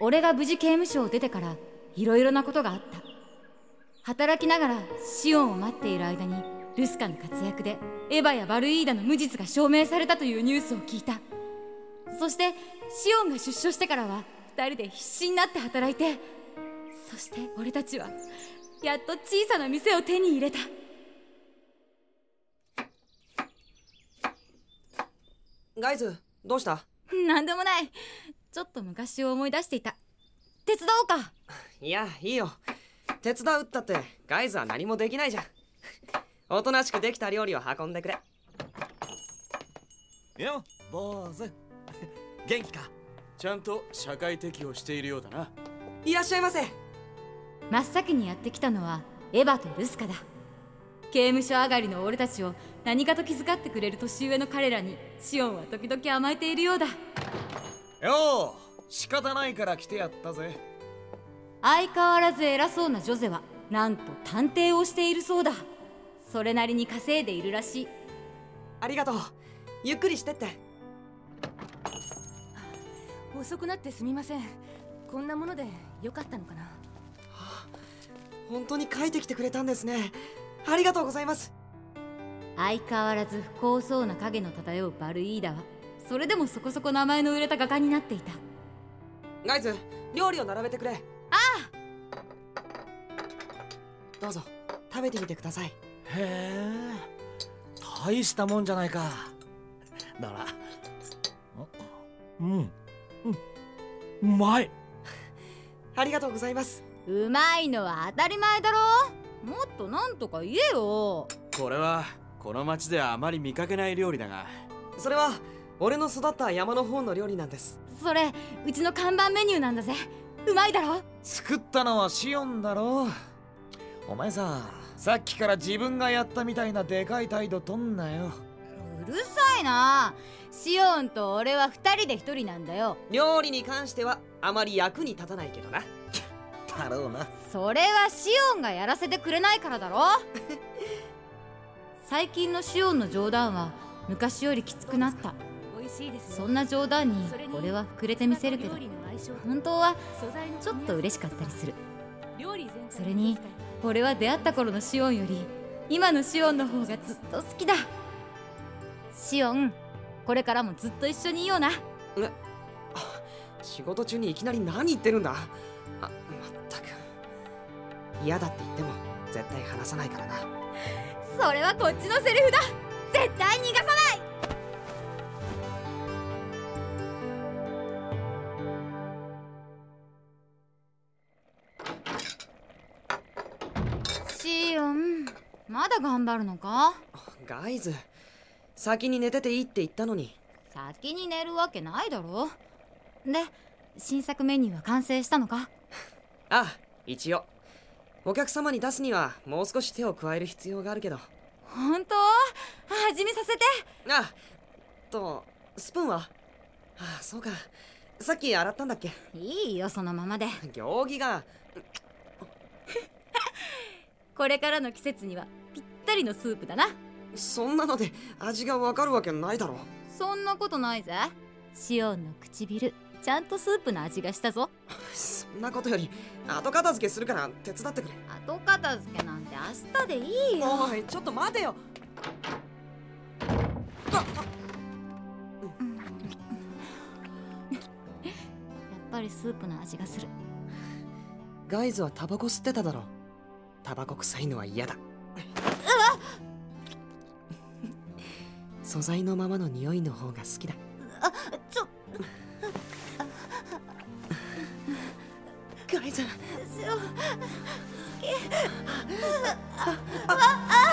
俺が無事刑務所を出てからいろいろなことがあった。働きながらシオンを待っている間にルスカの活躍でエヴァやバルイーダの無実が証明されたというニュースを聞いた。そしてシオンが出所してからは二人で必死になって働いてそして俺たちはやっと小さな店を手に入れた。ガイズどうした？なんでもないちょっと昔を思い出していた。手伝おうか。いやいいよ。手伝うったってガイズは何もできないじゃん。おとなしくできた料理を運んでくれ。よ坊主。元気か？ちゃんと社会適応しているようだな。いらっしゃいませ。真っ先にやってきたのはエヴァとルスカだ。刑務所上がりの俺たちを何かと気遣ってくれる年上の彼らにシオンは時々甘えているようだよう仕方ないから来てやったぜ。相変わらず偉そうなジョゼはなんと探偵をしているそうだ。それなりに稼いでいるらしい。ありがとう。ゆっくりしてって。遅くなってすみません。こんなものでよかったのかな？本当に書いてきてくれたんですね。ありがとうございます。相変わらず不幸そうな影の漂うバルイーダはそれでもそこそこ名前の売れた画家になっていた。ガイズ料理を並べてくれ。ああ。どうぞ。食べてみてください。へえ。大したもんじゃないか。だから。うん。うん。うまい。ありがとうございます。うまいのは当たり前だろ。もっとなんとか言えよ。これはこの町ではあまり見かけない料理だが。それは俺の育った山の方の料理なんです。それうちの看板メニューなんだぜ。うまいだろ？作ったのはシオンだろ。お前ささっきから自分がやったみたいなでかい態度とんなよ。うるさいな。シオンと俺は二人で一人なんだよ。料理に関してはあまり役に立たないけどな。だろうな。それはシオンがやらせてくれないからだろ。最近のシオンの冗談は昔よりきつくなったそんな冗談に俺は膨れてみせるけど本当はちょっと嬉しかったりする。それに俺は出会った頃のシオンより今のシオンの方がずっと好きだ。シオンこれからもずっと一緒にいような。仕事中にいきなり何言ってるんだ。あまったく。嫌だって言っても絶対話さないからな。それはこっちのセリフだ。絶対逃がさないまだ頑張るのか？ガイズ先に寝てていいって言ったのに。先に寝るわけないだろ。で新作メニューは完成したのか？ああ一応。お客様に出すにはもう少し手を加える必要があるけど。本当？味見させて。あとスプーンは？あそうか。さっき洗ったんだっけ？いいよそのままで。行儀が。これからの季節にはりのスープだな。そんなので味がわかるわけないだろ。そんなことないぜ。シオンの唇。ちゃんとスープの味がしたぞ。そんなことより後片付けするから手伝ってくれ。後片付けなんて明日でいいよ。おいちょっと待てよ。あやっぱりスープの味がする。ガイズはタバコ吸ってただろ。タバコ臭いのは嫌だ素材のままの匂いの方が好きだ。あちょ。っガイザー好き。あああ